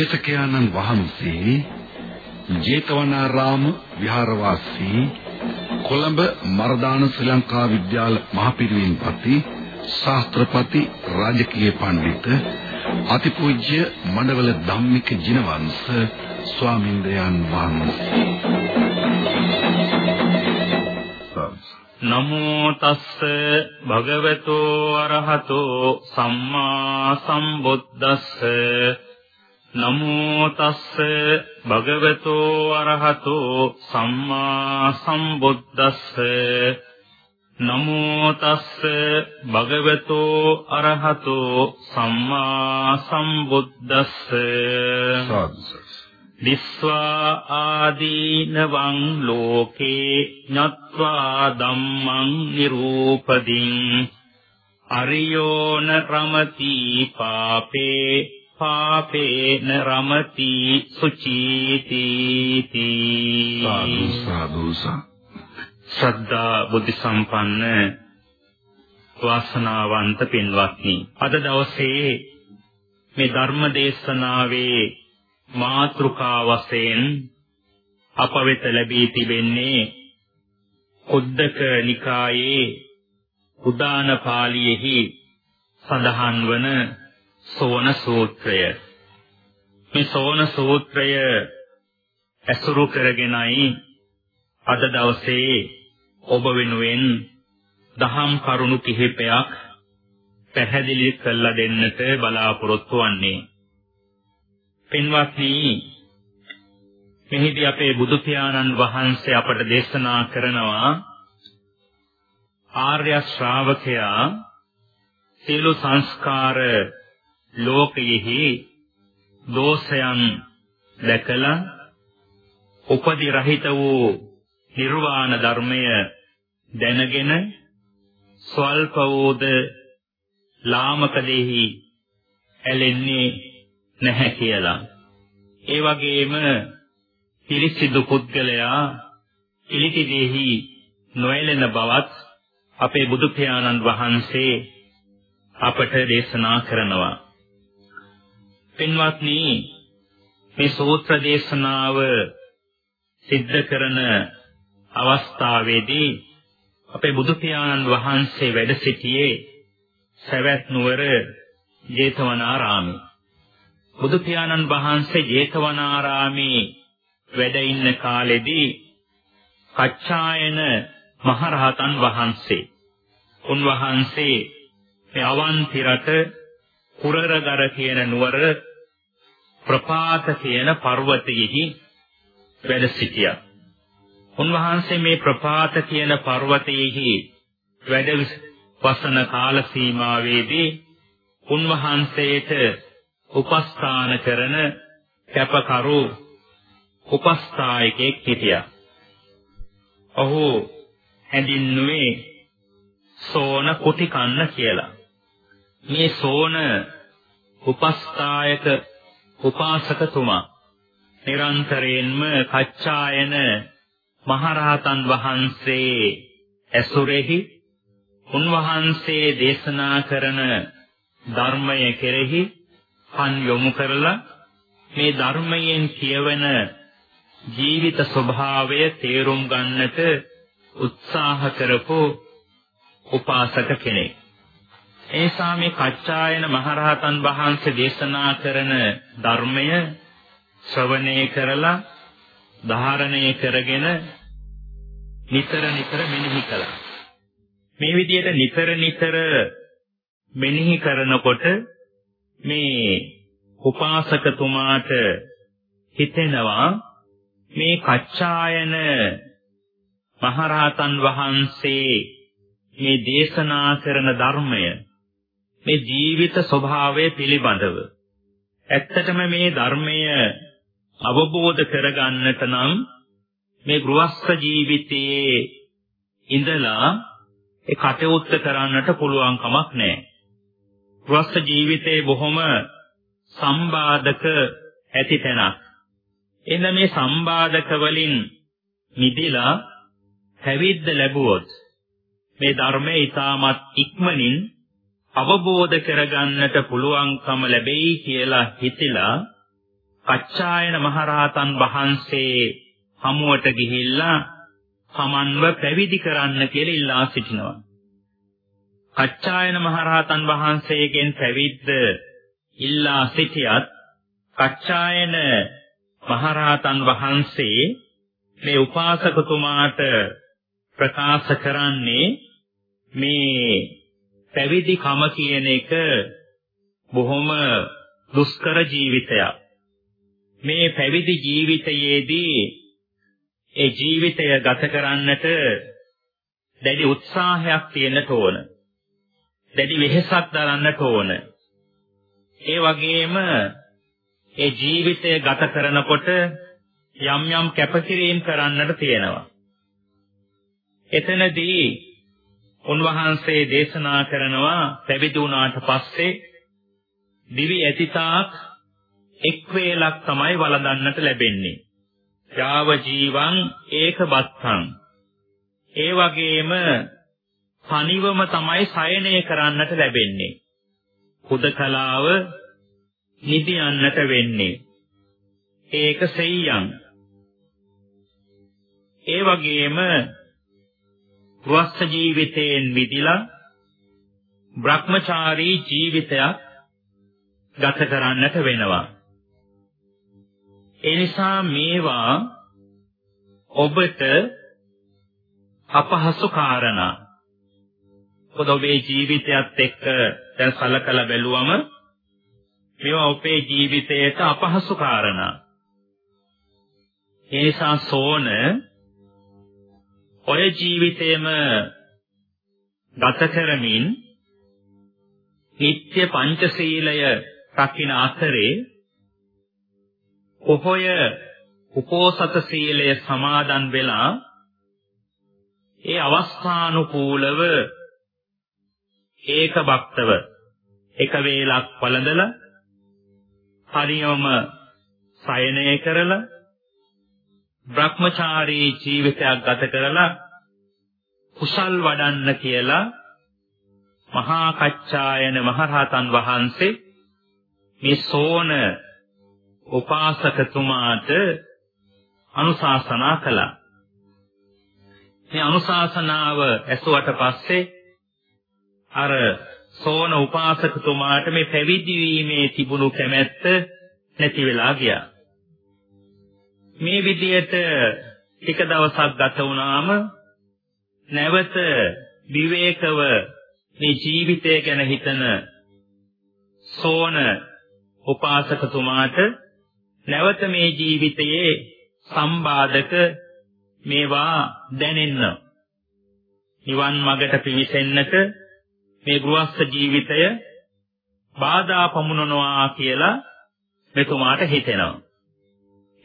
දේශකයන්න් වහන්සේ ජේතවනාරාම විහාරවාසී කොළඹ මර්දාන ශ්‍රී ලංකා විද්‍යාල මහපිරිවෙන්පති ශාස්ත්‍රපති රාජකීය පඬිත අතිපූජ්‍ය මණ්ඩවල ධම්මික ජිනවංශ ස්වාමින්දයන් වහන්සේ. නමෝ තස්ස භගවතෝ අරහතෝ සම්මා සම්බුද්දස්ස නමෝ තස්ස භගවතෝ අරහතෝ සම්මා සම්බුද්දස්ස. නමෝ තස්ස භගවතෝ අරහතෝ සම්මා සම්බුද්දස්ස. විස්වා ආදීනවං ලෝකේ ඤත්වා ධම්මං නිරූපදින්. අරියෝන රමති පාපේ පාපේන රමති සුචීති සාදු සාදු ශ්‍රද්ධා බුද්ධ සම්පන්න වාසනාවන්ත පින්වත්නි අද දවසේ මේ ධර්ම දේශනාවේ මාතෘකා වශයෙන් අප වෙත ලැබී තිබෙන්නේ උද්දක නිකායේ උදාන පාළියේහි සඳහන් වන සෝන සූත්‍රය. මේ සෝන සූත්‍රය ඇසුරු කරගෙනයි අද දවසේ ඔබ වෙනුවෙන් දහම් කරුණු කිහිපයක් පැහැදිලි කරලා දෙන්නට බලාපොරොත්තු වන්නේ. පින්වත්නි මෙහිදී අපේ බුදු පියාණන් වහන්සේ අපට දේශනා කරනවා ආර්ය ශ්‍රාවකයා සියලු සංස්කාර ලෝකයෙහි දෝෂයන් දැකලා උපදි රහිත වූ නිර්වාණ ධර්මය දැනගෙන ස්වල්ප වූද ලාමක දෙහි ඇලෙන්නේ නැහැ කියලා. ඒ වගේම පිරිසිදු පුද්ගලයා පිළිති දෙහි නොයැලෙන බවත් අපේ බුදු පියාණන් වහන්සේ අපට දේශනා කරනවා. පින්වත්නි මේ සූත්‍ර දේශනාව සිද්ධ කරන අවස්ථාවේදී අපේ බුදු පියාණන් වහන්සේ වැඩ සිටියේ සවැත් නුවර ජේතවනාරාමයේ. බුදු පියාණන් වහන්සේ ජේතවනාරාමේ වැඩ ඉන්න කාලෙදී කච්චායන මහරහතන් වහන්සේ උන්වහන්සේ මේ අවන්ති රට කුරරගර කියන නුවර ප්‍රපාත කියන පර්වතයෙහි වැඩ සිටියා. උන්වහන්සේ මේ ප්‍රපාත කියන පර්වතයෙහි වැඩ වසන කාල සීමාවේදී උන්වහන්සේට උපස්ථාන කරන කැපකරු උපස්ථායකෙක් හිටියා. ඔහු හැඳින්නුවේ සෝන කුටි කන්න කියලා. මේ සෝන උපස්ථායක උපාසකතුමා නිරන්තරයෙන්ම කච්චායන මහරහතන් වහන්සේ ඇසුරෙහි උන්වහන්සේ දේශනා කරන ධර්මය කෙරෙහි කන් යොමු කරලා මේ ධර්මයෙන් කියවන ජීවිත ස්වභාවය තේරුම් ගන්නට උත්සාහ කරපු උපාසක කෙනෙක්. ඒසා මේ කච්චායන මහරහතන් වහන්සේ දේශනා කරන ධර්මය ශ්‍රවණය කරලා ධාරණය කරගෙන නිතර නිතර මෙනෙහි කළා. මේ විදිහට නිතර නිතර මෙනෙහි කරනකොට මේ උපාසකතුමාට හිතෙනවා මේ කච්චායන මහරහතන් වහන්සේ මේ දේශනා කරන ධර්මය මේ ජීවිත ස්වභාවය පිළිබඳව ඇත්තටම මේ ධර්මය අවබෝධ කරගන්නට නම් මේ ගෘහස්ත ජීවිතයේ ඉඳලා ඒ කටයුත්ත කරන්නට පුළුවන් කමක් නැහැ. ගෘහස්ත ජීවිතේ බොහොම සම්බාධක ඇති තැනක්. එන්න මේ සම්බාධක වලින් මිදලා පැවිද්ද ලැබුවොත් මේ ධර්මයේ ඊටමත් ඉක්මනින් අවබෝධ කරගන්නට පුළුවන්කම ලැබෙයි කියලා හිතලා කච්චායන මහරහතන් වහන්සේ හමුවට ගිහිල්ලා සමන්ව පැවිදි කරන්න කියලා ඉල්ලා සිටිනවා. කච්චායන මහරහතන් වහන්සේගෙන් පැවිද්ද ඉල්ලා සිටියත් කච්චායන මහරහතන් වහන්සේ මේ උපාසකතුමාට ප්‍රකාශ කරන්නේ මේ පැවිදි කම කියන එක බොහොම දුෂ්කර ජීවිතයක්. මේ පැවිදි ජීවිතයේදී ඒ ජීවිතය ගත කරන්නට දැඩි උත්සාහයක් තියෙන්නට ඕන. දැඩි වෙහෙසක් දරන්නට ඕන. ඒ වගේම ඒ ජීවිතය ගත කරනකොට යම් යම් කැපකිරීම් කරන්නට තියෙනවා. එතනදී උන්වහන්සේ දේශනා කරනවා පැවිදි වුණාට පස්සේ දිවි ඇතිතාක් එක් වේලක් තමයි වළඳන්නට ලැබෙන්නේ. යාව ජීවං ඒකබත්තං. ඒ වගේම තනිවම තමයි සයනය කරන්නට ලැබෙන්නේ. හුදකලාව නිදියන්නට වෙන්නේ. ඒක සෙයියන්. ඒ වගේම ගෘහස්ත ජීවිතයෙන් මිදිලා භ්‍රමචාරී ජීවිතයක් ගත කරන්නට වෙනවා. ඒ නිසා මේවා ඔබට අපහසු කාරණා. පොද ඔබේ ජීවිතයත් එක්ක දැන් සලකලා බැලුවම මේවා ඔබේ ජීවිතයට අපහසු කාරණා. ඒ නිසා සෝන ඔය ජීවිතේම ගත කරමින් නිත්‍ය පංචශීලය රකින්න අතරේ පොහොය උපෝසත සීලය සමාදන් වෙලා ඒ අවස්ථානුකූලව ඒක භක්තව එක වේලක් වළඳලා හරියම සයනය කරලා භ්‍රමචාරී ජීවිතයක් ගත කරලා කුසල් වඩන්න කියලා මහා කච්චායන මහරහතන් වහන්සේ මේ සෝන උපාසකතුමාට අනුශාසනා කළා. මේ අනුශාසනාව ඇසුවට පස්සේ අර සෝන උපාසකතුමාට මේ පැවිදි වීමේ තිබුණු කැමැත්ත නැති වෙලා ගියා. මේ විදියට ටික දවසක් ගත වුණාම නැවත විවේකව මේ ජීවිතය ගැන හිතන සෝන උපාසකතුමාට නැවත මේ ජීවිතයේ සම්බාධක මේවා දැනෙන්න නිවන් මගට පිවිසෙන්නට මේ ගෘහස්ත ජීවිතය බාධා පමුණනවා කියලා මෙතුමාට හිතෙනවා.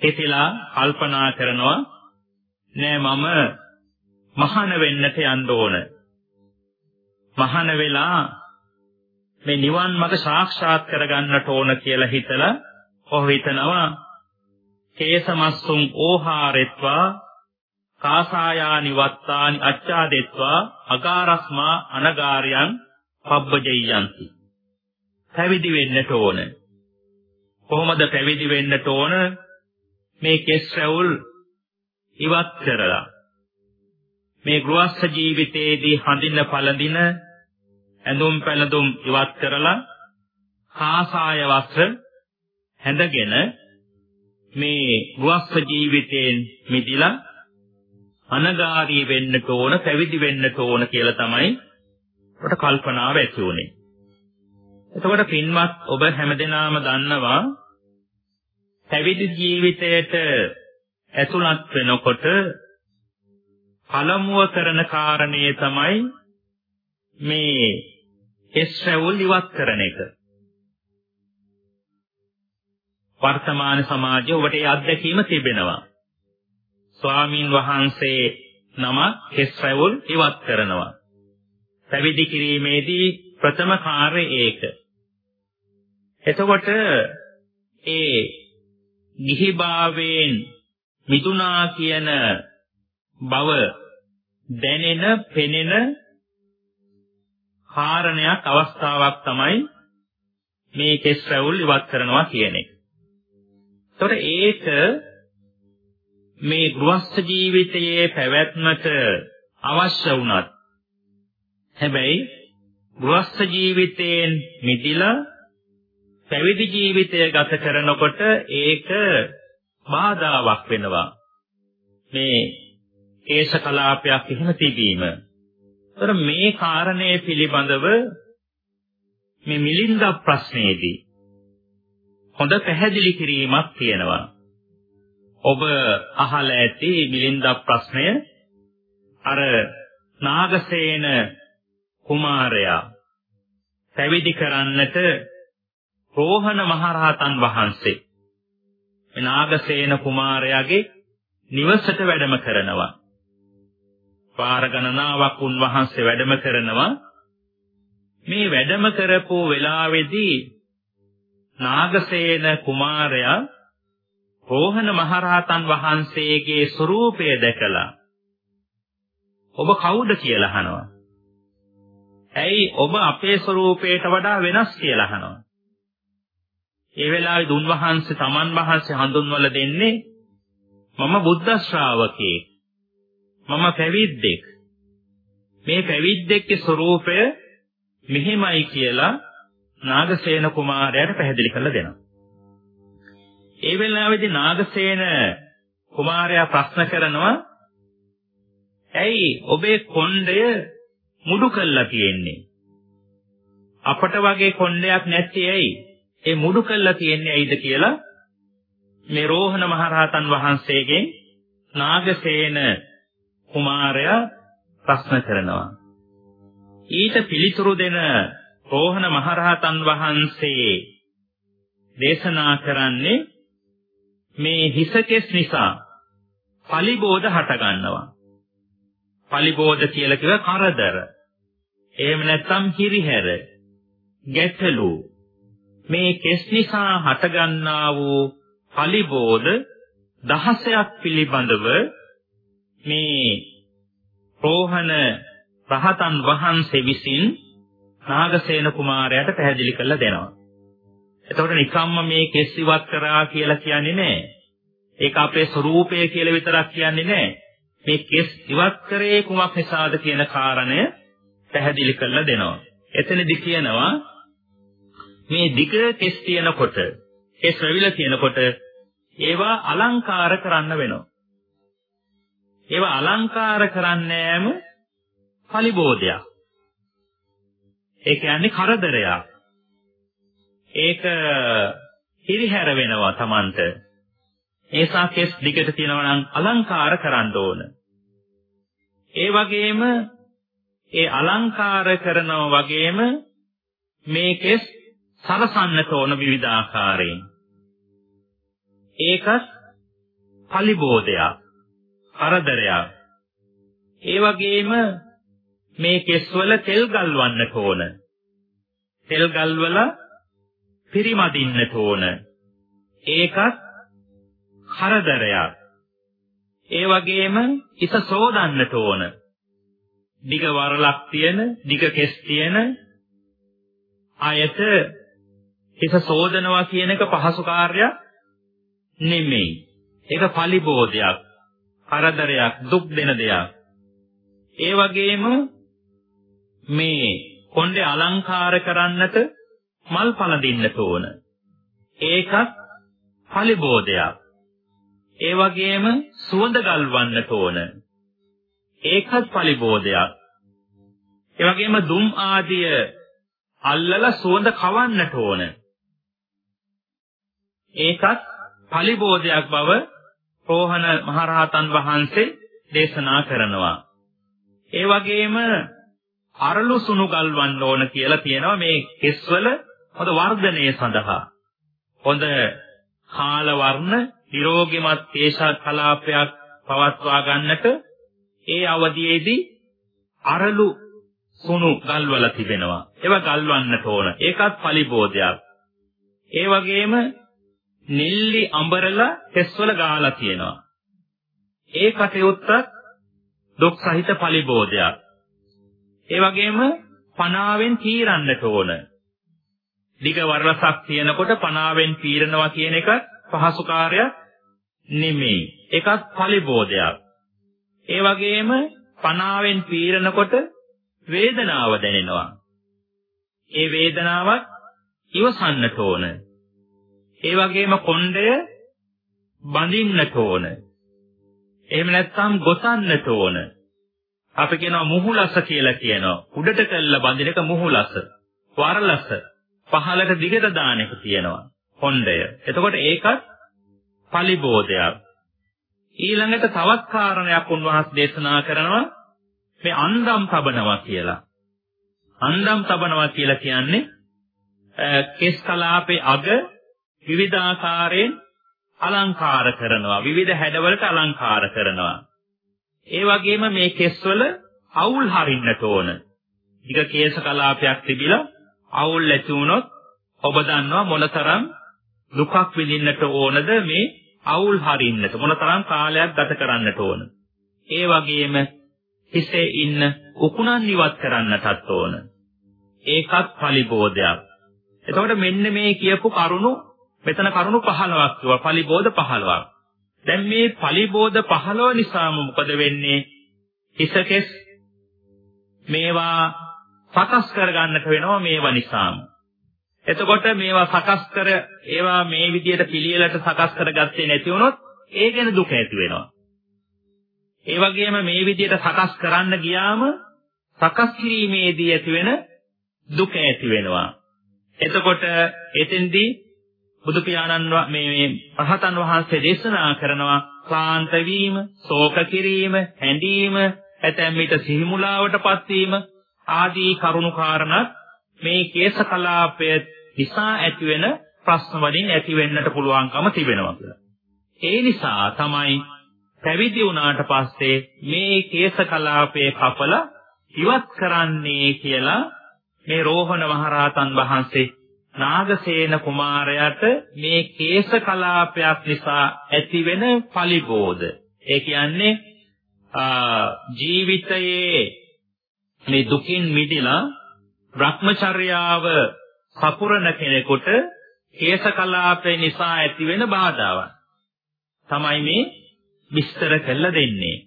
හිතලා කල්පනා කරනවා නෑ මම මහාන වෙන්නට යන්න ඕන. මහාන වෙලා මේ නිවන් මඟ සාක්ෂාත් කරගන්නට ඕන කියලා හිතලා ඔහු හිතනවා කේසමස්සුම් ඕහාරෙත්වා කාසායානි වත්තානි අච්ඡාදෙත්වා අගාරස්මා අනගාරයන් පබ්බජෙය්‍යන්ති. පැවිදි වෙන්නට ඕන. කොහොමද පැවිදි වෙන්නට ඕන? මේ කෙස් රැවුල් ඉවත් කරලා මේ ගෘහස්ಥ ජීවිතයේදී හඳින්න පළඳින ඇඳුම් පැළඳුම් ඉවත් කරලා කාසාය වස්ත්‍ර හැඳගෙන මේ ගෘහස්ಥ ජීවිතයෙන් මිදිලා අනගාරී වෙන්නට ඕන පැවිදි වෙන්නට ඕන කියලා තමයි ඔබට කල්පනාව ඇති උනේ. එතකොට පින්වත් ඔබ හැමදෙනාම දන්නවා පැවිදි ජීවිතයට ඇතුළත් වෙනකොට පළමුව කරන කාරණේ තමයි මේ එස් රැවුල් ඉවත් කරන එක. වර්තමාන සමාජයේ ඔබට ඒ අත්දැකීම තිබෙනවා. ස්වාමින් වහන්සේ නම කෙස් රැවුල් ඉවත් කරනවා. පැවිදි කිරීමේදී ප්‍රථම කාර්යය ඒක. එතකොට ඒ ගිහිභාවයෙන් මිදුනා කියන බව දැනෙන පෙනෙන කාරණයක් අවස්ථාවක් තමයි මේ කෙස් රැවුල් ඉවත් කරනවා කියන එක. ඒතකොට ඒක මේ ගෘහස්ಥ ජීවිතයේ පැවැත්මට අවශ්‍ය වුණත් හැබැයි ගෘහස්ಥ ජීවිතයෙන් මිදිලා පැවිදි ජීවිතය ගත කරනකොට ඒක බාධාවක් වෙනවා. මේ කේශ කලාපයක් එහෙම තිබීම. ඒතර මේ කාරණය පිළිබඳව මේ මිලින්ද ප්‍රශ්නයේදී හොඳ පැහැදිලි කිරීමක් තියෙනවා. ඔබ අහලා ඇති මිලින්ද ප්‍රශ්නය අර නාගසේන කුමාරයා පැවිදි කරන්නට රෝහණ මහරහතන් වහන්සේ නාගසේන කුමාරයාගේ නිවසට වැඩම කරනවා. පාර ගණනාවක් උන්වහන්සේ වැඩම කරනවා. මේ වැඩම කරපු වෙලාවේදී නාගසේන කුමාරයා රෝහණ මහරහතන් වහන්සේගේ ස්වરૂපය දැකලා ඔබ කවුද කියලා අහනවා. ඇයි ඔබ අපේ ස්වરૂපයට වඩා වෙනස් කියලා අහනවා. ඒ වෙලාවේ දුන්වහන්සේ තමන් වහන්සේ හඳුන්වලා දෙන්නේ මම බුද්ධ ශ්‍රාවකෙක්. මම පැවිද්දෙක්. මේ පැවිද්දෙක්ගේ ස්වરૂපය මෙහෙමයි කියලා නාගසේන කුමාරයාට පැහැදිලි කරලා දෙනවා. ඒ වෙලාවේදී නාගසේන කුමාරයා ප්‍රශ්න කරනවා ඇයි ඔබේ කොණ්ඩය මුඩු කළා තියෙන්නේ? අපට වගේ කොණ්ඩයක් නැත්තේ ඇයි? ඒ මුඩු කළා තියෙන්නේ ඇයිද කියලා මේ රෝහණ මහරහතන් වහන්සේගෙන් නාගසේන කුමාරයා ප්‍රශ්න කරනවා. ඊට පිළිතුරු දෙන රෝහණ මහරහතන් වහන්සේ දේශනා කරන්නේ මේ හිසකෙස් නිසා පලිබෝධ හට ගන්නවා. පලිබෝධ කියලා කිව්ව කරදර. එහෙම නැත්නම් හිරිහැර, ගැටලු මේ කෙස් නිසා හටගන්නා වූ පලිබෝධ දහසයක් පිළිබඳව මේ රෝහණ රහතන් වහන්සේ විසින් නාගසේන කුමාරයාට පැහැදිලි කරලා දෙනවා. එතකොට නිකම්ම මේ කෙස් ඉවත් කරා කියලා කියන්නේ නැහැ. ඒක අපේ ස්වરૂපය කියලා විතරක් කියන්නේ නැහැ. මේ කෙස් ඉවත් කරේ කුමක් නිසාද කියන කාරණය පැහැදිලි කරලා දෙනවා. එතනදි කියනවා මේ දිග කෙස් තියෙනකොට කෙස් රැවිලා තියෙනකොට ඒවා අලංකාර කරන්න වෙනවා. ඒවා අලංකාර කරන්නෑම පලිබෝධයක්. ඒ කියන්නේ කරදරයක්. ඒක හිරිහැර වෙනවා Tamanට. ඒසා කෙස් දිගට තියෙනවා නම් අලංකාර කරන්න ඕන. ඒ වගේම ඒ අලංකාර කරනවා වගේම මේ කෙස් සරසන්නට ඕන විවිධාකාරයෙන්. ඒකත් පලිබෝධයක්, කරදරයක්. ඒ වගේම මේ කෙස්වල තෙල් ගල්වන්නට ඕන. තෙල් ගල්වලා පිරිමදින්නට ඕන. ඒකත් කරදරයක්. ඒ වගේම ඉස සෝදන්නට ඕන. දිග වරලක් තියෙන, දිග කෙස් තියෙන අයට හිස සෝදනවා කියන එක පහසු කාර්යයක් නෙමෙයි. ඒක පලිබෝධයක්, කරදරයක්, දුක් දෙන දෙයක්. ඒ වගේම මේ කොණ්ඩේ අලංකාර කරන්නට මල් පළඳින්නට ඕන. ඒකත් පලිබෝධයක්. ඒ වගේම සුවඳ ගල්වන්නට ඕන. ඒකත් පලිබෝධයක්. ඒ වගේම දුම් ආදිය අල්ලලා සුවඳ කවන්නට ඕන. ඒකත් පලිබෝධයක් බව රෝහණ මහරහතන් වහන්සේ දේශනා කරනවා. ඒ වගේම අරලු සුණු ගල්වන්න ඕන කියලා කියනවා මේ කෙස්වල හොඳ වර්ධනය සඳහා. හොඳ කාල වර්ණ නිරෝගිමත් කේශ කලාපයක් පවත්වා ගන්නට ඒ අවධියේදී අරලු සුණු ගල්වල තිබෙනවා. ඒවා ගල්වන්නට ඕන. ඒකත් පලිබෝධයක්. ඒ වගේම නිල්ලි අඹරලා කෙස්වල ගාලා තියෙනවා. ඒ කටයුත්තත් දුක් සහිත පලිබෝධයක්. ඒ වගේම පනාවෙන් පීරන්නට ඕන. දිග වරලසක් තියෙනකොට පනාවෙන් පීරනවා කියන එක පහසු කාර්යයක් නෙමෙයි. ඒකත් පරිබෝධයක්. ඒ වගේම පනාවෙන් පීරනකොට වේදනාව දැනෙනවා. ඒ වේදනාවත් ඉවසන්නට ඕන. ඒ වගේම කොණ්ඩය බඳින්නට ඕන. එහෙම නැත්නම් ගොතන්නට ඕන. අපි කියනවා මුහුලස කියලා කියනවා. උඩට කළා බඳින එක මුහුලස. වරලස. පහළට දිගට දාන එක තියෙනවා. කොණ්ඩය. එතකොට ඒකත් පලිබෝධයක්. ඊළඟට තවත් කාරණයක් උන්වහන්සේ දේශනා කරනවා මේ අන්දම් තබනවා කියලා. අන්දම් තබනවා කියලා කියන්නේ කෙස් කලාපේ අග විවිධාකාරයෙන් අලංකාර කරනවා. විවිධ හැඩවලට අලංකාර කරනවා. ඒ වගේම මේ කෙස්වල අවුල් හරින්නට ඕන. ටික කේශ කලාපයක් තිබිලා අවුල් ඇති වුණොත් ඔබ දන්නවා මොනතරම් දුකක් විඳින්නට ඕනද මේ අවුල් හරින්නට මොනතරම් කාලයක් ගත කරන්නට ඕන. ඒ වගේම හිසේ ඉන්න උකුණන් ඉවත් කරන්නටත් ඕන. ඒකත් පලිබෝධයක්. එතකොට මෙන්න මේ කියපු කරුණු මෙතන කරුණු 15ක් කිව්වා පලිබෝධ 15ක්. දැන් මේ පලිබෝධ 15 නිසාම මොකද වෙන්නේ? හිසකෙස් මේවා සකස් කරගන්නට වෙනවා මේවා නිසාම. එතකොට මේවා සකස් කර ඒවා මේ විදියට පිළියෙලට සකස් කරගත්තේ නැති වුණොත් ඒ ගැන දුක ඇති වෙනවා. ඒ වගේම මේ විදියට සකස් කරන්න ගියාම සකස් කිරීමේදී ඇතිවෙන දුක ඇති වෙනවා. එතකොට එතෙන්දී බුදු පියාණන් මේ මේ රහතන් වහන්සේ දේශනා කරනවා ක්ලාන්ත වීම, ශෝක කිරීම, හැඬීම, ඇතැම් විට සිහිමුලාවටපත් වීම ආදී කරුණු කාරණා මේ කේශ කලාපය නිසා ඇතිවෙන ප්‍රශ්න වලින් ඇති වෙන්නට පුළුවන්කම තිබෙනවා කියලා. ඒ නිසා තමයි පැවිදි වුණාට පස්සේ මේ කේශ කලාපයේ කපල ඉවත් කරන්නේ කියලා මේ රෝහණ මහරහතන් වහන්සේ නාගසේන කුමාරයාට මේ කේශ කලාපයක් නිසා ඇතිවෙන පලිබෝධ ඒ කියන්නේ ජීවිතයේ මේ දුකින් මිදලා භ්‍රමචර්යාව සපුරන කෙනෙකුට කේශ කලාපය නිසා ඇතිවෙන බාධාවක් තමයි මේ විස්තර කළ දෙන්නේ.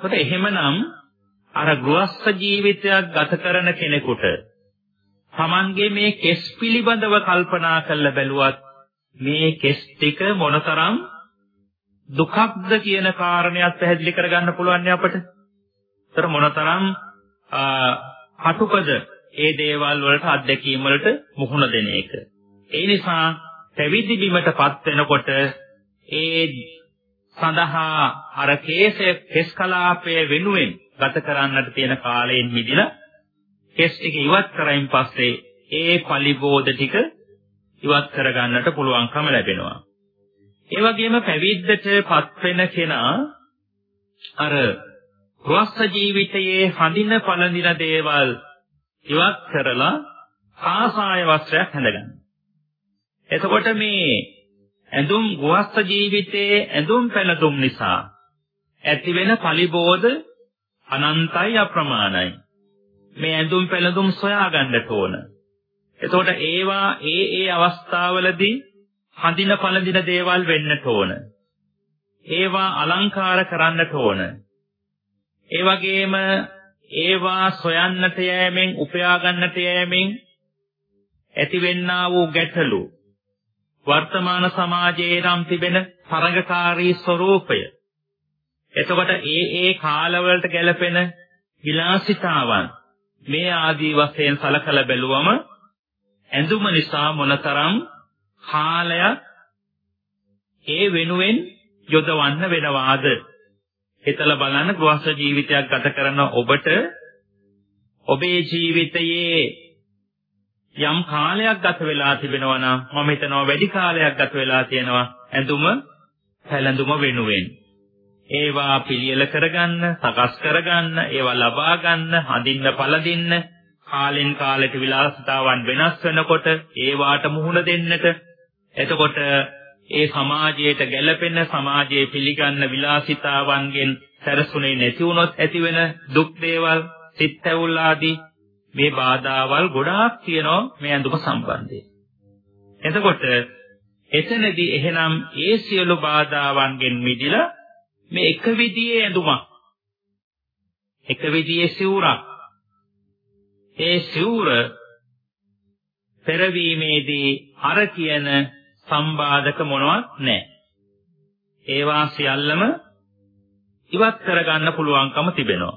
ඒකට එහෙමනම් අර ගෘහස්ත ජීවිතයක් ගත කරන කෙනෙකුට Tamange මේ කෙස් පිළිබඳව කල්පනා කරලා බැලුවත් මේ කෙස් ටික මොනතරම් දුකක්ද කියන කාරණයක් පැහැදිලි කරගන්න පුළුවන් නේ අපට. ඒතර මොනතරම් කටුකද ඒ දේවල් වලට අත්දැකීම් වලට මුහුණ දෙන එක. ඒ නිසා පැවිදි බිමටපත් වෙනකොට ඒ සඳහා අර කේශය කෙස් කලාපයේ වෙනුවෙන් ගත කරන්නට තියෙන කාලයෙන් මිදිලා කෙස් ටික ඉවත් කරයින් පස්සේ ඒ පලිබෝධ ටික ඉවත් කරගන්නට පුළුවන්කම ලැබෙනවා. ඒ වගේම පැවිද්දටපත් වෙන කෙනා අර ගෘහස්ත ජීවිතයේ හඳින පළඳින දේවල් ඉවත් කරලා කාසාය වස්ත්‍රයක් හැඳගන්න. එතකොට මේ ඇඳුම් ගෘහස්ත ජීවිතයේ ඇඳුම් පැළඳුම් නිසා ඇතිවෙන පලිබෝධ අනන්තයි අප්‍රමාණයි. මේ ඇඳුම් පැළඳුම් සොයා ගන්නට ඕන. එතකොට ඒවා ඒ ඒ අවස්ථාවලදී හඳින පළඳින දේවල් වෙන්නට ඕන. ඒවා අලංකාර කරන්නට ඕන. ඒ වගේම ඒවා සොයන්නට යෑමෙන් උපයා ගන්නට යෑමෙන් ඇතිවෙන්නා වූ ගැටලු වර්තමාන සමාජයේ නම් තිබෙන තරඟකාරී ස්වરૂපය එතකොට ඒ ඒ කාලවලට ගැලපෙන විලාසිතාවන් මේ ආදී වශයෙන් සලකලා බැලුවම ඇඳුම නිසා මොනතරම් කාලයක් ඒ වෙනුවෙන් යොදවන්න වෙනවාද? හිතලා බලන්න ගෘහස්ත ජීවිතයක් ගත කරන ඔබට ඔබේ ජීවිතයේ යම් කාලයක් ගත වෙලා තිබෙනවා නම් මම හිතනවා වැඩි කාලයක් ගත වෙලා තියෙනවා ඇඳුම පැළඳුම වෙනුවෙන්. ඒවා පිළියෙල කරගන්න, සකස් කරගන්න, ඒවා ලබා ගන්න, හඳින්න පළදින්න, කාලෙන් කාලෙට විලාසිතාවන් වෙනස් වෙනකොට ඒවාට මුහුණ දෙන්නට එතකොට ඒ සමාජයට ගැළපෙන සමාජයේ පිළිගන්න විලාසිතාවන්ගෙන් සැරසුනේ නැති වුණොත් ඇතිවෙන දුක් දේවල්, සිත් ඇවුල් ආදී මේ බාධාවල් ගොඩාක් තියෙනවා මේ ඇඳුම සම්බන්ධයෙන්. එතකොට එතනදී එහෙනම් ඒ සියලු බාධාවන්ගෙන් මිදලා මේ එක විදිහේ ඇඳුමක් එක විදිහේ සිවුරක් ඒ සිවුර පෙරවීමේදී අර කියන සම්බාධක මොනවත් නැහැ. ඒවා සියල්ලම ඉවත් කරගන්න පුළුවන්කම තිබෙනවා.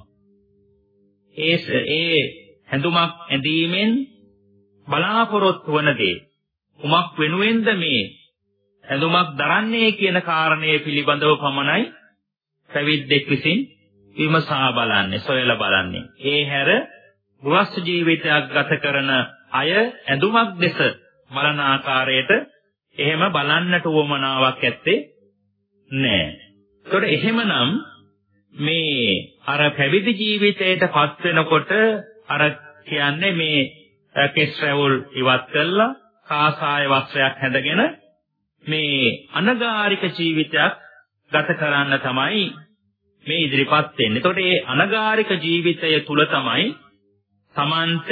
ඒ ඒ හැඳුමක් ඇඳීමෙන් බලාපොරොත්තු වන දේ කුමක් වෙනුවෙන්ද මේ ඇඳුමක් දරන්නේ කියන කාරණය පිළිබඳව පමණයි පැවිද්දෙක් විසින් විමසා බලන්නේ, සොයලා බලන්නේ. ඒ හැර ගෘහස්ථ ජීවිතයක් ගත කරන අය ඇඳුමක් දෙස බලන ආකාරයට එහෙම බලන්නට උවමනාවක් ඇත්තේ නැහැ. ඒතකොට එහෙමනම් මේ අර පැවිදි ජීවිතයට පත් වෙනකොට අර කියන්නේ මේ කෙස් රැවුල් ඉවත් කළා කාසාය වස්ත්‍රයක් හැඳගෙන මේ අනගාരിക ජීවිතයක් ගත කරන්න තමයි මේ ඉදිරිපත් වෙන්නේ. එතකොට මේ අනගාരിക ජීවිතය තුල තමයි Tamanට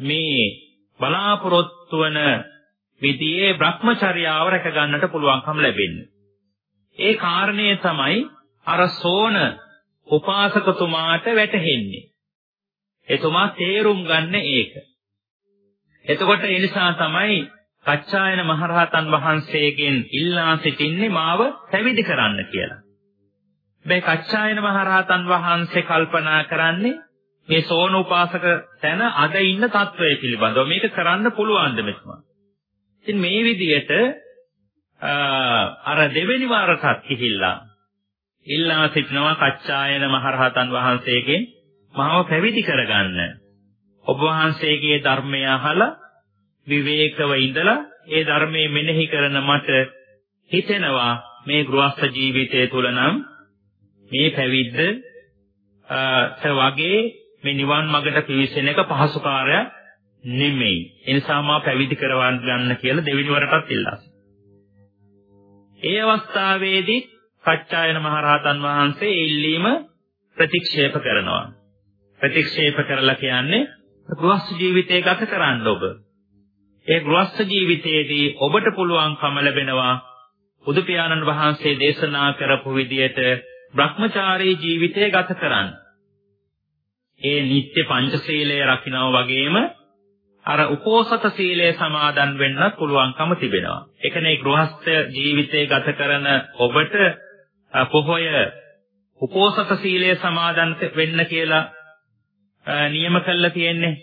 මේ බලාපොරොත්තු වන විදියේ Brahmacharyaව රැක ගන්නට පුළුවන්කම ලැබෙන්නේ. ඒ කාරණය තමයි අර සෝන උපාසකතුමාට වැටහෙන්නේ. එතුමා තේරුම් ගන්න ඒක. එතකොට ඒ නිසා තමයි කච්චායන මහරහතන් වහන්සේගෙන් ඉල්ලා සිටින්නේ මාව පැවිදි කරන්න කියලා. මේ කච්චායන මහරහතන් වහන්සේ කල්පනා කරන්නේ මේ සෝන උපාසක තැන අද ඉන්න తත්වය පිළිබඳව මේක කරන්න පුළුවන්ද මෙතුමා. ඉතින් මේ විදිහට අර දෙවෙනි වාරටත් ගිහිල්ලා ඉල්ලා සිටිනවා කච්චායන මහරහතන් වහන්සේගෙන් මාව පැවිදි කරගන්න. ඔබ වහන්සේගේ ධර්මය අහලා විවේකව ඉඳලා ඒ ධර්මයේ මෙනෙහි කරන මට හිතෙනවා මේ ගෘහස්ಥ ජීවිතය තුළ නම් මේ පැවිද්ද වගේ මේ නිවන් මඟට පිවිසෙන එක පහසු කාර්යයක් නෙමෙයි. ඒ නිසා මා පැවිදි කරවන්න ගන්න කියලා දෙවෙනි වරටත් ඉල්ලා. ඒ අවස්ථාවේදී කච්චායන මහරහතන් වහන්සේ ඉල්ලීම ප්‍රතික්ෂේප කරනවා. ප්‍රතික්ෂේප කරලා කියන්නේ ගෘහස්ಥ ජීවිතය ගත කරන්න ඔබ. ඒ ගෘහස්ಥ ජීවිතයේදී ඔබට පුළුවන්කම ලැබෙනවා බුදු පියාණන් වහන්සේ දේශනා කරපු විදියට Brahmachari ජීවිතය ගත කරන්න. ඒ නිත්‍ය පංචශීලය රකින්නා වගේම අර උපෝසත සීලය සමාදන් වෙන්නත් පුළුවන්කම තිබෙනවා. ඒකනේ ගෘහස්ಥ ජීවිතය ගත කරන ඔබට පොහොය උපෝසත සීලය සමාදන් වෙන්න කියලා නියම කළා තියෙන්නේ.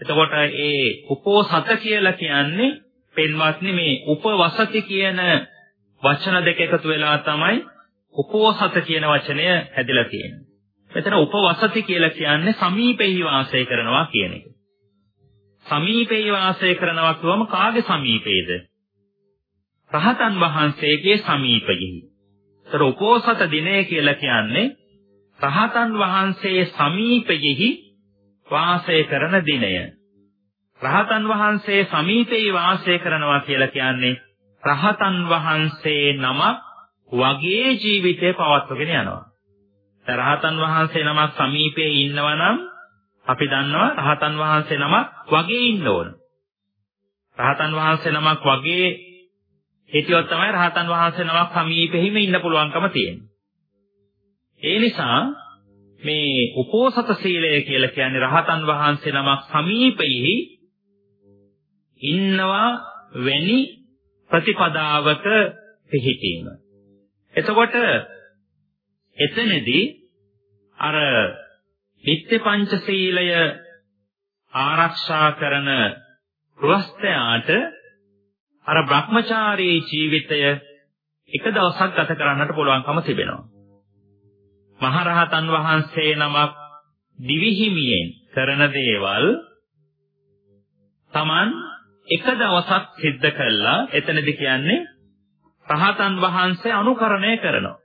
එතකොට ඒ උපෝසත කියලා කියන්නේ පෙන්වත්නි මේ උපවසති කියන වචන දෙක එකතු වෙලා තමයි උපෝසත කියන වචනය හැදිලා තියෙන්නේ. මෙතන උපවසති කියලා කියන්නේ සමීපෙහි වාසය කරනවා කියන එක. සමීපෙහි වාසය කරනවා කියවම කාගේ සමීපේද? රහතන් වහන්සේගේ සමීපෙහි. ඒතර උපෝසත දිනය කියලා කියන්නේ රහතන් වහන්සේ සමීපෙහි වාසය කරන දිනය. රහතන් වහන්සේ සමීපේ වාසය කරනවා කියලා කියන්නේ රහතන් වහන්සේ නමක් වගේ ජීවිතය පවත්වගෙන යනවා. රහතන් වහන්සේ නමක් සමීපේ ඉන්නවා නම් අපි දන්නවා රහතන් වහන්සේ නමක් වගේ ඉන්න ඕන. රහතන් වහන්සේ නමක් වගේ හිටියොත් තමයි රහතන් වහන්සේ නමක් සමීපෙහිම ඉන්න පුළුවන්කම තියෙන්නේ. ඒ නිසා මේ උපෝසත සීලය කියලා කියන්නේ රහතන් වහන්සේ නමක් සමීපෙහි ඉන්නවා වැනි ප්‍රතිපදාවක පිහිටීම. එතකොට එතනදී අර නිත්‍ය පංචශීලය ආරක්ෂා කරන ගෘහස්ථයාට අර Brahmachari ජීවිතය එක දවසක් ගත කරන්නට පුළුවන්කම තිබෙනවා. මහරහතන් වහන්සේ නමක් දිවිහිමියෙන් කරන දේවල් Taman එක දවසක් සිද්ධ කළා එතනදි කියන්නේ රහතන් වහන්සේ අනුකරණය කරනවා.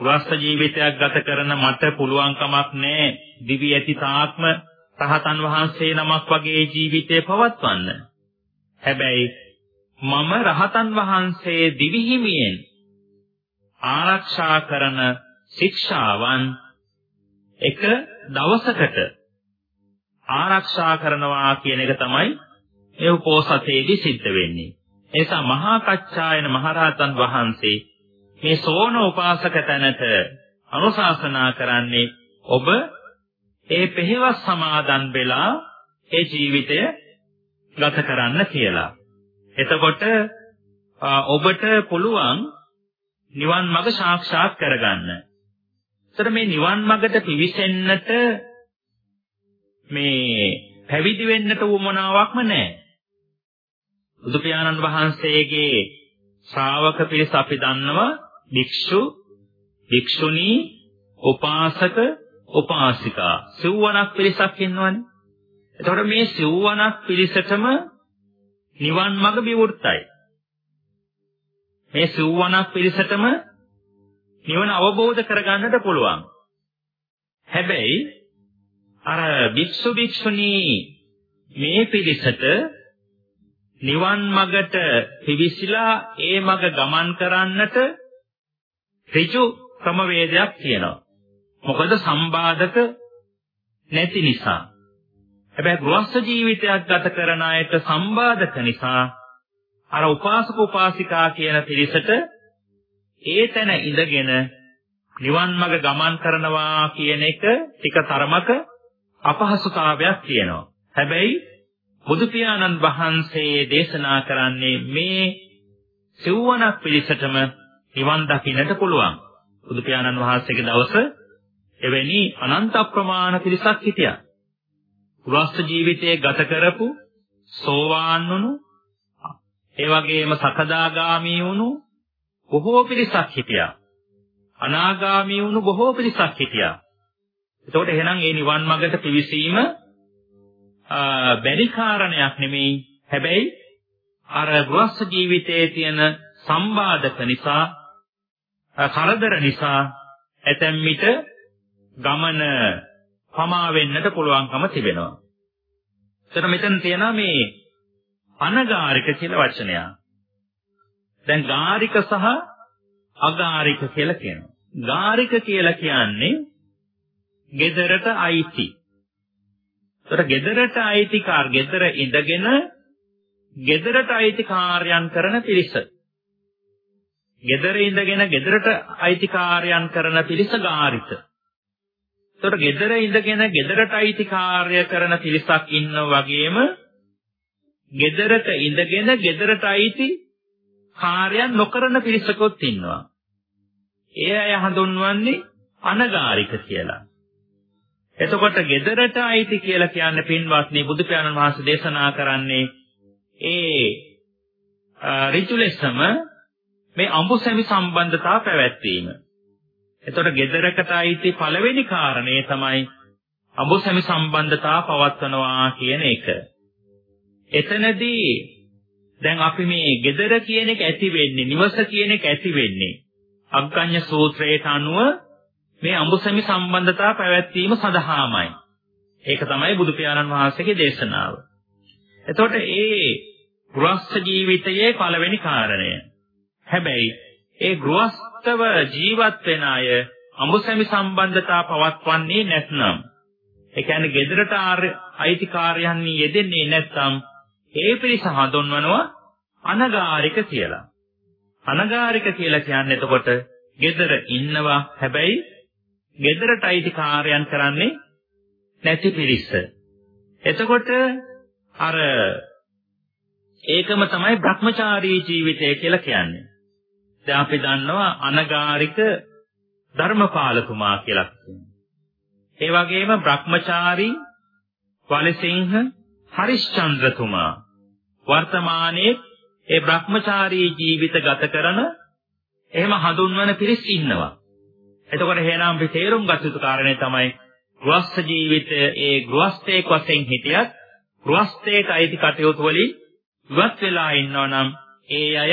ගෘහස්ත ජීවිතයක් ගත කරන මට පුළුවන් කමක් නැහැ දිවි ඇති තාක්ම රහතන් වහන්සේ නමක් වගේ ජීවිතය පවත්වන්න. හැබැයි මම රහතන් වහන්සේ දිවිහිමියෙන් ආරක්ෂා කරන ශික්ෂාවන් එක දවසකට ආරක්ෂා කරනවා කියන එක තමයි මේ උපෝසතේදී සිද්ධ වෙන්නේ. එසා මහා කච්චායන මහරහතන් වහන්සේ මේ සෝන උපාසක තැනට අනුශාසනා කරන්නේ ඔබ ඒ පෙහෙවස් සමාදන් වෙලා ඒ ජීවිතය ගත කරන්න කියලා. එතකොට ඔබට පුළුවන් නිවන් මඟ සාක්ෂාත් කරගන්න. ඒතර මේ නිවන් මඟට පිවිසෙන්නට මේ පැවිදි වෙන්නට උවමනාවක්ම නැහැ. බුදු පියාණන් වහන්සේගේ ශ්‍රාවක පිරිස අපි දන්නවා භික්ෂු, භික්ෂුණී, උපාසක, උපාසිකා. සිව්වණක් පිරිසක් ඉන්නවනේ. එතකොට මේ සිව්වණක් පිරිසටම නිවන් මඟ විවෘතයි. මේ සිව්වණක් පිරිසටම නිවන අවබෝධ කරගන්නට පුළුවන්. හැබැයි අර භික්ෂු භික්ෂුණී මේ පිරිසට නිවන් මගට පිවිසිලා ඒ මග ගමන් කරන්නට ඍජු ක්‍රමවේදයක් තියෙනවා. මොකද සම්බාධක නැති නිසා. හැබැයි ගෘහස්ත ජීවිතයක් ගත කරන අයට සම්බාධක නිසා අර උපාසක උපාසිකා කියන පිරිසට ඒ තැන ඉඳගෙන නිවන් මඟ ගමන් කරනවා කියන එක ටික තරමක අපහසුතාවයක් තියෙනවා. හැබැයි බුදු පියාණන් වහන්සේ දේශනා කරන්නේ මේ සිව්වනක් පිළිසටම නිවන් දකින්නට පුළුවන්. බුදු පියාණන් වහන්සේගේ දවස එවැනි අනන්ත ප්‍රමාණ පිරිසක් හිටියා. ගෘහස්ත ජීවිතයේ ගත කරපු සෝවාන් වුණු ඒ වගේම සකදාගාමී වුණු බොහෝ පිරිසක් හිටියා. අනාගාමී වුණු බොහෝ පිරිසක් හිටියා. එතකොට එහෙනම් මේ නිවන් මාර්ගට පිවිසීම බැරි කාරණයක් නෙමෙයි. හැබැයි අර ගෘහස්ත ජීවිතයේ තියෙන සම්බාධක නිසා කරදර නිසා ඇතැම් විට ගමන පමා වෙන්නට පුළුවන්කම තිබෙනවා. එතන මෙතන තියෙනවා මේ අනගාരിക කියලා වචනයක්. දැන් ගාරික සහ අගාරික කියලා කියනවා. ගාරික කියලා කියන්නේ ගෙදරට අයිති. ඒතර ගෙදරට අයිති කාර් ගෙදර ඉඳගෙන ගෙදරට අයිති කාර්යයන් කරන පිරිස. ගෙදර ඉඳගෙන ගෙදරට අයිති කාර්යයන් කරන පිරිස ගාරික. ඒතර ගෙදර ඉඳගෙන ගෙදරට අයිති කාර්ය කරන පිරිසක් ඉන්න වගේම ගෙදරට ඉඳගෙන ගෙදරට අයිති කාර්යයන් නොකරන පිරිසකුත් ඉන්නවා. ඒ අය හඳුන්වන්නේ අනගාരിക කියලා. එතකොට ගෙදරට අයිති කියලා කියන්නේ පින්වත්නි බුදු පියාණන් වහන්සේ දේශනා කරන්නේ ඒ ඍතුලෙසම මේ අඹුසැමි සම්බන්ධතාව පැවැත්වීම. එතකොට ගෙදරකට අයිති පළවෙනි කාරණේ තමයි අඹුසැමි සම්බන්ධතාව පවත්වනවා කියන එක. එතනදී දැන් අපි මේ gedara කියන එක ඇති වෙන්නේ නිවස කියන එක ඇති වෙන්නේ අග්ගඤ්ඤ සූත්‍රයට අනුව මේ අඹුසැමි සම්බන්ධතාව පැවැත්වීම සඳහාමයි. ඒක තමයි බුදු පියාණන් වහන්සේගේ දේශනාව. එතකොට ඒ ගෘහස්ಥ ජීවිතයේ පළවෙනි කාරණය. හැබැයි ඒ ගෘහස්ථව ජීවත් වෙන අය අඹුසැමි සම්බන්ධතාව පවත්වන්නේ නැත්නම් ඒ කියන්නේ gedarata අයිතිකාරයන් යෙදෙන්නේ නැත්නම් ඒ පිරිස හඳුන්වනවා අනගාരിക කියලා. අනගාരിക කියලා කියන්නේ එතකොට gedara ඉන්නවා හැබැයි gedarට අයිති කාර්යයන් කරන්නේ නැති පිරිස. එතකොට අර ඒකම තමයි භ්‍රමචාරී ජීවිතය කියලා කියන්නේ. දැන් අපි දන්නවා අනගාരിക ධර්මපාලතුමා කියලා කියනවා. ඒ වගේම භ්‍රමචාරී වලිසිංහ හරිශ්චන්ද්‍රතුමා වර්තමානයේ ඒ Brahmachari ජීවිත ගත කරන එහෙම හඳුන්වන පිරිස් ඉන්නවා. එතකොට එහෙනම් අපි තේරුම් ගත යුතු කාරණේ තමයි ගෘහස්ත ජීවිතය ඒ ගෘහස්තයෙක් වශයෙන් හිටියත් ගෘහස්තයට අයිති කටයුතු වලින් ඉවත් වෙලා ඉන්නවා නම් ඒ අය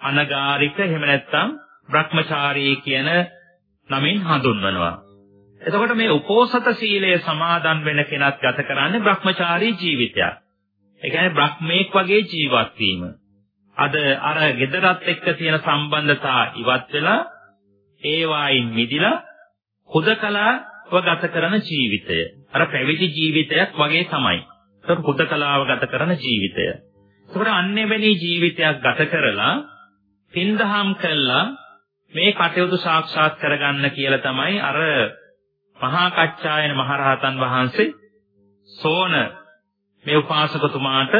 අනගාരിക එහෙම නැත්නම් Brahmachari කියන නමින් හඳුන්වනවා. එතකොට මේ උපෝසත සීලය සමාදන් වෙන කෙනත් ගත කරන්නේ Brahmachari ජීවිතයක්. ඒ කියන්නේ බ්‍රහ්මේක් වගේ ජීවත් වීම. අද අර gedarat එක්ක තියෙන සම්බන්ධතා ඉවත් වෙලා ඒ වයින් මිදිලා හුදකලා ගත කරන ජීවිතය. අර පැවිදි ජීවිතයක් වගේ තමයි. ඒක හුදකලාව ගත කරන ජීවිතය. ඒකට අන්නෙවැනි ජීවිතයක් ගත කරලා පින්දහම් කළා මේ කටයුතු සාක්ෂාත් කරගන්න කියලා තමයි අර මහා කච්චායන මහරහතන් වහන්සේ සෝන මේ උපාසකතුමාට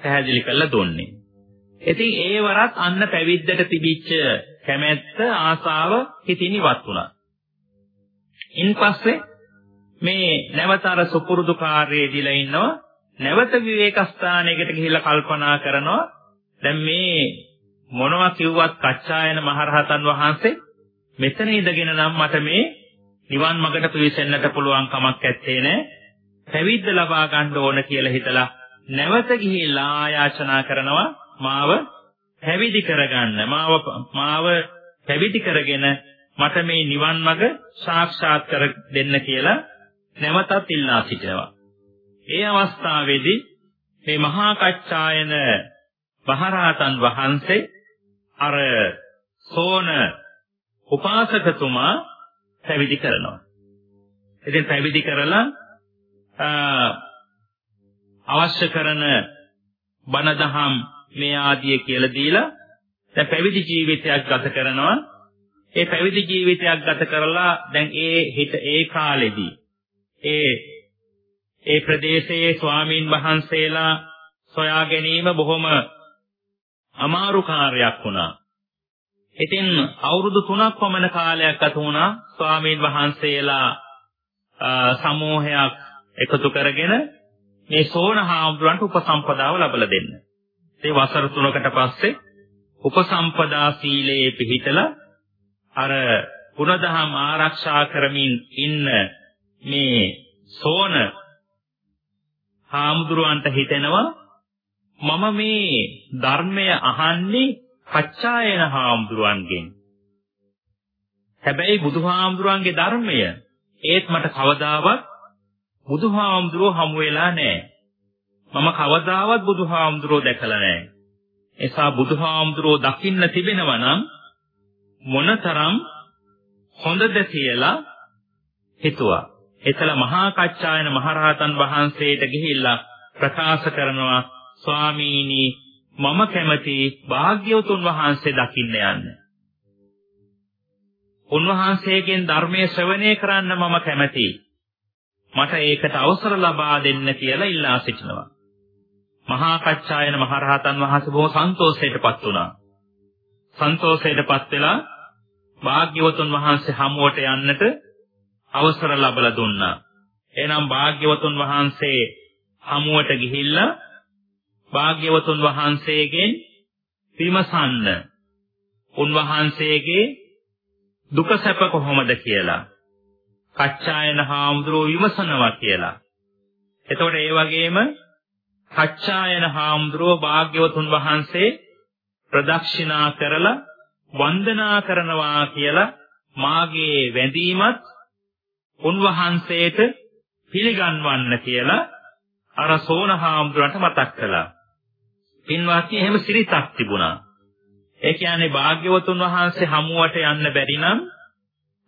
පැහැදිලි කරලා දුන්නේ. ඉතින් ඒ වරත් අන්න පැවිද්දට තිබිච්ච කැමැත්ත ආසාව හිතින් ඉවත් වුණා. ඉන්පස්සේ මේ නැවත අර සුපුරුදු කාර්යයේ දීලා ඉන්නවා නැවත විවේක ස්ථානයකට ගිහිල්ලා කල්පනා කරනවා දැන් මේ මොනවා කිව්වත් කච්චායන මහරහතන් වහන්සේ මෙතන ඉඳගෙන නම් මට මේ නිවන් මඟට පිවිසෙන්නට පුළුවන් කමක් නැත්තේ නේ. පැවිද්ද ලබා ගන්න ඕන කියලා හිතලා නැවත ගිහිල්ලා ආයාචනා කරනවා. මාව පැවිදි කරගන්න. මාව මාව පැවිදි කරගෙන මට මේ නිවන් මඟ සාක්ෂාත් කර දෙන්න කියලා නැවතත් ඉල්ලා සිටිනවා. ඒ අවස්ථාවේදී මේ මහා කච්චායන මහරහතන් වහන්සේ අර සෝන උපාසකතුමා පැවිදි කරනවා. ඉතින් පැවිදි කරලා අවශ්‍ය කරන බණ දහම් මේ ආදිය කියලා දීලා දැන් පැවිදි ජීවිතයක් ගත කරනවා. ඒ පැවිදි ජීවිතයක් ගත කරලා දැන් ඒ හිත ඒ කාලෙදී ඒ ඒ ප්‍රදේශයේ ස්වාමීන් වහන්සේලා සොයා ගැනීම බොහොම අමාරු කාර්යයක් වුණා. ඉතින් අවුරුදු 3ක් පමණ කාලයක් ගත වුණා ස්වාමීන් වහන්සේලා සමූහයක් එකතු කරගෙන මේ සෝන හාමුදුරන්ට උපසම්පදාව ලබලා දෙන්න. ඒ වසර 3කට පස්සේ උපසම්පදා සීලයේ පිහිටලා අර ගුණධම් ආරක්ෂා කරමින් ඉන්න මේ සෝන හාමුදුරුවන්ට හිතෙනවා මම මේ ධර්මය අහන්නේ පච්චායන හාමුදුරුවන්ගෙන්. හැබැයි බුදුහාමුදුරුවන්ගේ ධර්මය ඒත් මට කවදාවත් බුදුහාමුදුරුව හමු වෙලා නැහැ. මම කවදාවත් බුදුහාමුදුරුව දැකලා නැහැ. එසා බුදුහාමුදුරුව දකින්න තිබෙනවා නම් මොනතරම් හොඳද කියලා හිතුවා. එතල මහා කච්චායන මහරහතන් වහන්සේට ගිහිල්ලා ප්‍රකාශ කරනවා ස්වාමීනි මම කැමති භාග්‍යවතුන් වහන්සේ දකින්න යන්න. උන්වහන්සේගෙන් ධර්මයේ ශ්‍රවණය කරන්න මම කැමතියි. මට ඒකට අවසර ලබා දෙන්න කියලා ඉල්ලා සිටිනවා. මහා කච්චායන මහරහතන් වහන්සේ බොහොම සන්තෝෂයටපත් වුණා. සන්තෝෂයටපත් වෙලා භාග්‍යවතුන් වහන්සේ හමුවට යන්නට අවසර ලැබලා දුන්නා. එනම් භාග්‍යවතුන් වහන්සේ හමුවට ගිහිල්ලා භාග්‍යවතුන් වහන්සේගෙන් විමසන්න. උන්වහන්සේගේ දුක සැප කොහොමද කියලා. කච්චායන හාමුදුරුවෝ විමසනවා කියලා. එතකොට ඒ වගේම කච්චායන හාමුදුරුවෝ භාග්‍යවතුන් වහන්සේ ප්‍රදක්ෂිනා කරලා වන්දනා කරනවා කියලා මාගේ වැඳීමත් උන්වහන්සේට පිළිගන්වන්න කියලා අර සෝනහාමුදුරන්ට මතක් කළා. පින්වත්නි එහෙම සිරිතක් තිබුණා. ඒ කියන්නේ භාග්‍යවතුන් වහන්සේ හමුවට යන්න බැරි නම්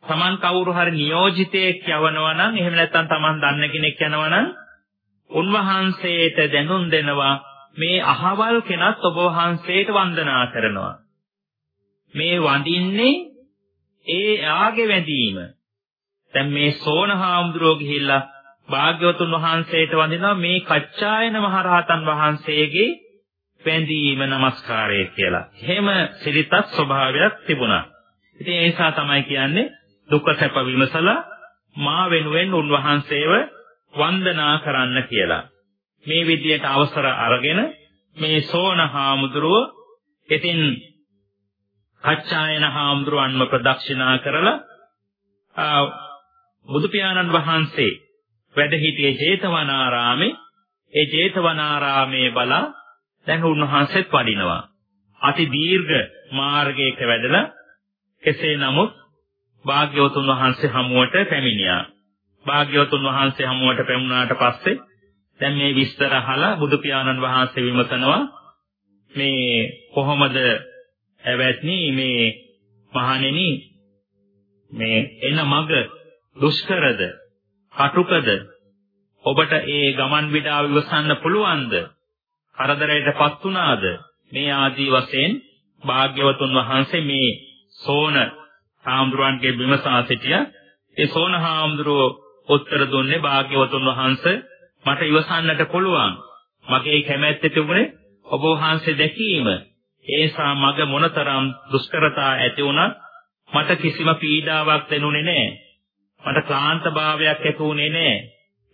Taman කවුරු හරි නියෝජිතයෙක් යවනවා නම් එහෙම නැත්නම් Taman දන්න කෙනෙක් යනවා නම් උන්වහන්සේට දැනුම් දෙනවා මේ අහවල් කෙනත් ඔබ වහන්සේට වන්දනා කරනවා. මේ වඳින්නේ ඒ ආගේ වැඳීම. දැන් මේ සෝනහාමුදුරුවෝ ගිහිල්ලා භාග්‍යවතුන් වහන්සේට වඳිනවා මේ කච්චායන මහරහතන් වහන්සේගේ වැඳීම নমස්කාරය කියලා. එහෙම සිරිතක් ස්වභාවයක් තිබුණා. ඉතින් ඒ නිසා තමයි කියන්නේ දුක සැප විමසලා මා වෙනුවෙන් උන්වහන්සේව වන්දනා කරන්න කියලා. මේ විදියට අවසර අරගෙන මේ සෝන හාමුදුරුව ඉතින් කච්චායන හාමුදුරුවන්ව ප්‍රදක්ෂිනා කරලා බුදු පියාණන් වහන්සේ වැඩ සිටියේ ජේතවනාරාමේ ඒ ජේතවනාරාමේ බලා දැන් උන්වහන්සේත් වඩිනවා. අති දීර්ඝ මාර්ගයක වැඩලා කෙසේ නමුත් භාග්‍යවතුන් වහන්සේ හමුවට පැමිණියා. භාග්‍යවතුන් වහන්සේ හමුවට පැමුණාට පස්සේ දැන් මේ විස්තර අහලා බුදු පියාණන් වහන්සේ විමසනවා මේ කොහොමද ඇවැත්නි මේ මහණෙනි මේ එන මග දුෂ්කරද කටුකද ඔබට ඒ ගමන් විඩාව ඉවසන්න පුළුවන්ද කරදරයටපත් උනාද මේ ආදී වශයෙන් භාග්‍යවතුන් වහන්සේ මේ සෝන හාමුදුරන්ගේ විමසා සිටිය. ඒ සෝන හාමුදුරුව උත්තර දුන්නේ භාග්‍යවතුන් වහන්සේ මට ඉවසන්නට පුළුවන්. මගේ කැමැත්ත තිබුණේ ඔබ වහන්සේ දැකීම. ඒසා මග මොනතරම් දුෂ්කරතා ඇති වුණත් මට කිසිම පීඩාවක් දැනුනේ නැහැ මට ක්ලාන්ත භාවයක් ඇති වුණේ නැහැ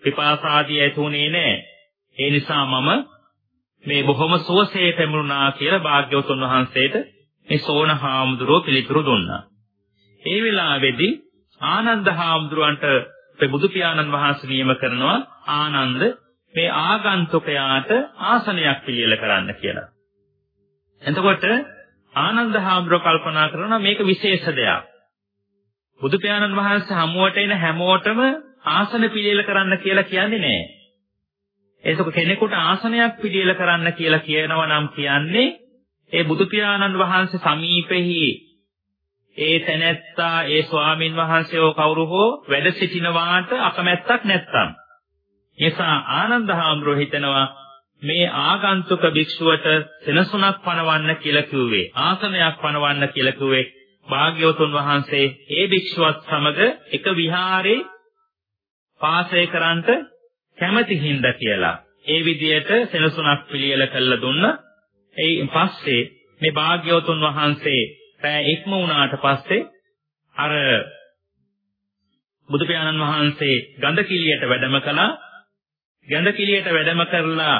පිපාසාදී ඇති වුණේ නැහැ ඒ නිසා මම මේ බොහොම සුවසේ පැමුණා කියලා භාග්‍යවතුන් වහන්සේට මේ සෝන හාමුදුරුව පිළිතුරු දුන්නා. ඒ වෙලාවේදී ආනන්ද හාමුදුරුවන්ට බුදු පියාණන් වහන්සේ නියම කරනවා ආනන්ද මේ ආගන්තුකයාට ආසනයක් පිළියෙල කරන්න කියලා. එතකොට ආනන්ද හාමුදුරුව කල්පනා කරනවා මේක විශේෂ දෙයක්. බුදු පියාණන් වහන්සේ හමුවට එන හැමෝටම ආසන පිළියෙල කරන්න කියලා කියන්නේ නැහැ. ඒක කෙනෙකුට ආසනයක් පිළියෙල කරන්න කියලා කියනවා නම් කියන්නේ ඒ බුදු පියාණන් වහන්සේ සමීපෙහි ඒ තැනැත්තා ඒ ස්වාමින් වහන්සේව කවුරු හෝ වැඩ සිටිනවාට අකමැත්තක් නැත්තම්. නිසා ආනන්ද හාමුදුරුවෝ හිතනවා මේ ආගන්තුක භික්ෂුවට සෙනසුණක් පනවන්න කියලා කිව්වේ ආසනයක් පනවන්න කියලා කිව්වේ භාග්‍යවතුන් වහන්සේ. ඒ භික්ෂුවත් සමග එක විහාරේ වාසය කරන්නට කැමති හින්දා කියලා. ඒ විදියට සෙනසුණක් පිළියෙල කළ දුන්න. ඒ පස්සේ මේ භාග්‍යවතුන් වහන්සේ පෑ ඉක්ම වුණාට පස්සේ අර බුදු පියාණන් වහන්සේ ගඳ කිලියට වැඩම කළා. ගඳ කිලියට වැඩම කරලා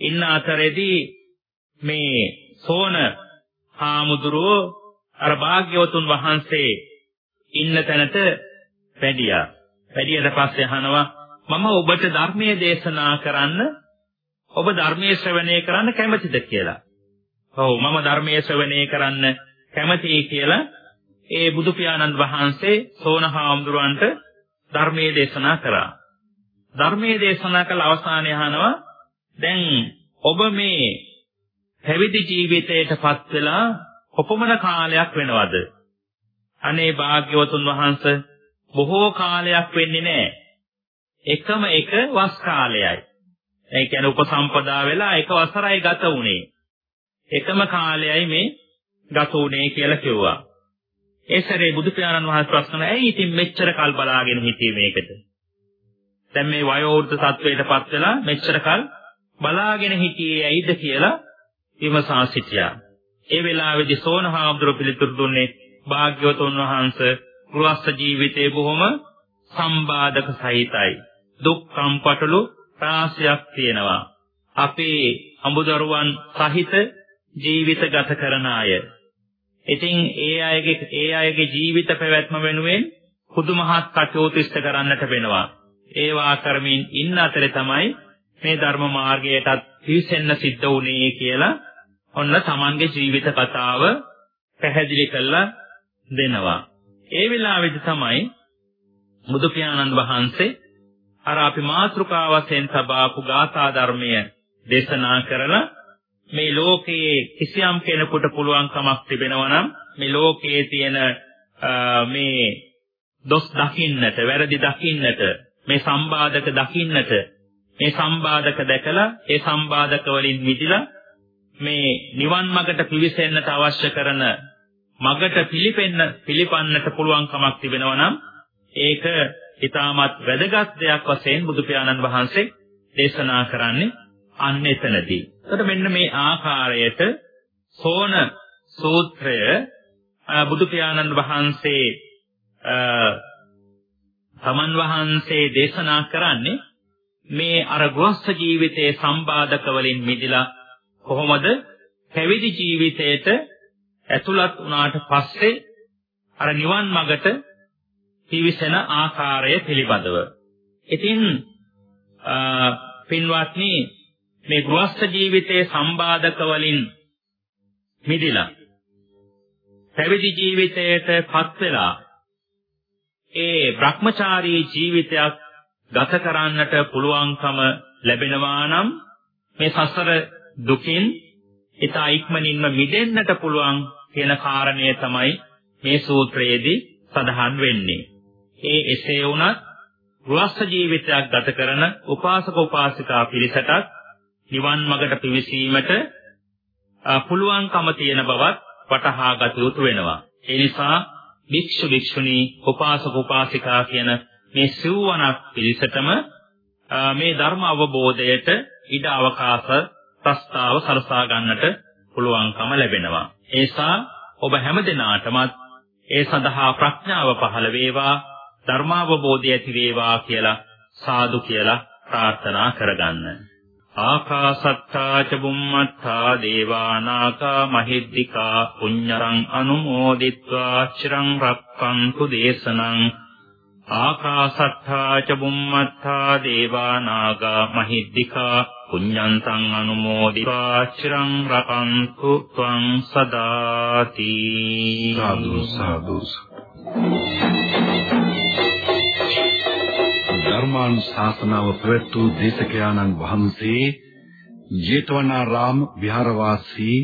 ඉන්න අතරේදී මේ සෝන හාමුදුරුවෝ අර භාග්‍යවතුන් වහන්සේ ඉන්න තැනට වැඩියා. වැඩියට පස්සේ අහනවා මම ඔබට ධර්මයේ දේශනා කරන්න ඔබ ධර්මයේ ශ්‍රවණය කරන්න කැමතිද කියලා. ඔව් මම ධර්මයේ ශ්‍රවණය කරන්න කැමතියි කියලා ඒ බුදු පියාණන් වහන්සේ සෝනහාමුදුරන්ට ධර්මයේ දේශනා කරා. ධර්මයේ දේශනා කළ අවසානයේ අහනවා දැන් ඔබ මේ පැවිදි ජීවිතයටපත් වෙලා කොපමණ කාලයක් වෙනවද? අනේ භාග්‍යවතුන් වහන්සේ බොහෝ කාලයක් වෙන්නේ නැහැ. එකම එක වස් කාලයයි. ඒ කියන්නේ උපසම්පදා වෙලා එක වසරයි ගත වුනේ. එකම කාලයයි මේ ගත වුනේ කියලා කිව්වා. ඒ සැරේ බුදු පියාණන් වහන්සේ ප්‍රශ්න ඇයි ඉතින් මෙච්චර කල් බලාගෙන හිටියේ මේකට? දැන් මේ වයෝවෘද්ධ තත්වයටපත් වෙලා මෙච්චර කල් බලාගෙන හිටියේ ඇයිද කියලා විමසා සිටියා. ඒ වෙලාවේදී සෝනහාමුදුර පිළිතුරු දුන්නේ භාග්‍යවතුන් වහන්සේ ගෘහස්ත ජීවිතේ බොහොම සම්බාධක සහිතයි. දුක් කම්පටලු රාශියක් තියෙනවා. අපේ අඹදරුවන් සහිත ජීවිත ගත කරන අය. ඉතින් ඒ අයගේ ඒ අයගේ ජීවිත පැවැත්ම වෙනුවෙන් පුදුමහත් කටයුතු ඉෂ්ට කරන්නට වෙනවා. ඒවා කරමින් ඉන්න අතරේ තමයි මේ ධර්ම මාර්ගයටත් පිවිසෙන්න සිද්ධ වුණේ කියලා ඔන්න Tamanගේ ජීවිත කතාව පැහැදිලි කරලා දෙනවා. ඒ වෙලාවේදී තමයි බුදු පියාණන් වහන්සේ අර අපි මාතෘකා වශයෙන් සබාපු ගාථා ධර්මය දේශනා කරලා මේ ලෝකයේ කිසියම් කෙනෙකුට පුළුවන් කමක් තිබෙනවා නම් මේ ලෝකයේ තියෙන මේ දොස් දකින්නට වැරදි දකින්නට මේ සම්බාධක දකින්නට මේ සම්බාධක දැකලා ඒ සම්බාධක වලින් මිදලා මේ නිවන් මඟට පිවිසෙන්නට අවශ්‍ය කරන මගට පිළිපෙන්න පිළිපන්නට පුළුවන් කමක් තිබෙනවා නම් ඒක ඊටමත් වැදගත් දෙයක් වශයෙන් බුදු පියාණන් වහන්සේ දේශනා කරන්නේ අන්න එතනදී. එතකොට මෙන්න මේ ආකාරයට සෝන සූත්‍රය බුදු පියාණන් වහන්සේ තමන් වහන්සේ දේශනා කරන්නේ මේ අර ගෘහස්ಥ ජීවිතයේ සම්බාධක වලින් මිදලා කොහොමද පැවිදි ජීවිතයට ඇතුළත් වුණාට පස්සේ අර නිවන් මඟට පිවිසෙන ආකාරය පිළිබඳව. ඉතින් පින්වත්නි මේ ගෘහස්ත ජීවිතයේ සම්බාධක වලින් මිදිලා පැවිදි ජීවිතයට පත් වෙලා ඒ Brahmachari ජීවිතයක් ගත කරන්නට පුළුවන්කම ලැබෙනවා නම් මේ සසර දුකින් ඉතා ඉක්මනින්ම මිදෙන්නට පුළුවන් කියන කාරණය තමයි මේ සූත්‍රයේදී සඳහන් වෙන්නේ. ඒ එසේ වුණත් ගෘහස්ಥ ජීවිතයක් ගත කරන උපාසක උපාසිකා පිරිසටත් නිවන් මඟට පිවිසීමට පුළුවන්කම තියෙන බවත් වටහා ගත යුතු වෙනවා. ඒ නිසා භික්ෂු භික්ෂුණී උපාසක උපාසිකා කියන මේ සිව්වනක් පිරිසටම මේ ධර්ම අවබෝධයට ඉඩ අවකාශ ප්‍රස්තාව සලසා ගන්නට පුළුවන්කම ලැබෙනවා. ඒසා ඔබ හැමදෙනාටමත් ඒ සඳහා ප්‍රඥාව පහළ වේවා ධර්මාවබෝධය ඇති වේවා කියලා සාදු කියලා ප්‍රාර්ථනා කරගන්න. ආකාසත්තා ච බුම්මත්තා දේවානාකා මහිද්దికා පුඤ්ඤරං අනුමෝදිත්වා චිරං රක්ඛන්තු දේශනං ආකාසත්තා ච බුම්මත්තා දේවානාගා මහිද්దికා පුඤ්ඤන්තං අනුමෝදිත්වා චිරං රක්ඛන්තු ත්වං සදාති සාදු සාදු Thank you. ධර්මානුශාසනාව ප්‍රවැත්වූ දේශකයාණන් වහන්සේ ජේතවනාරාම විහාරවාසී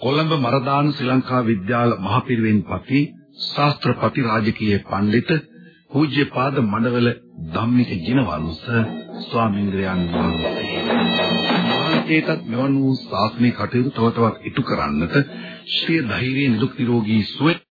කොළඹ මරදාන ශ්‍රී ලංකා විද්‍යාල මහපිරිවෙන්පති ශාස්ත්‍රපති රාජකීය පඬිත පූජ්‍යපාද මණ්ඩවල ධම්මික ජිනවංශ ස්වාමීන් වහන්සේ. මහන්සියටත් මෙවන් වූ ශාස්ත්‍රීය කටයුතු තව තවත් ඉටු කරන්නට ශ්‍රී ධෛර්ය නිරුක් නිරෝගී සුවය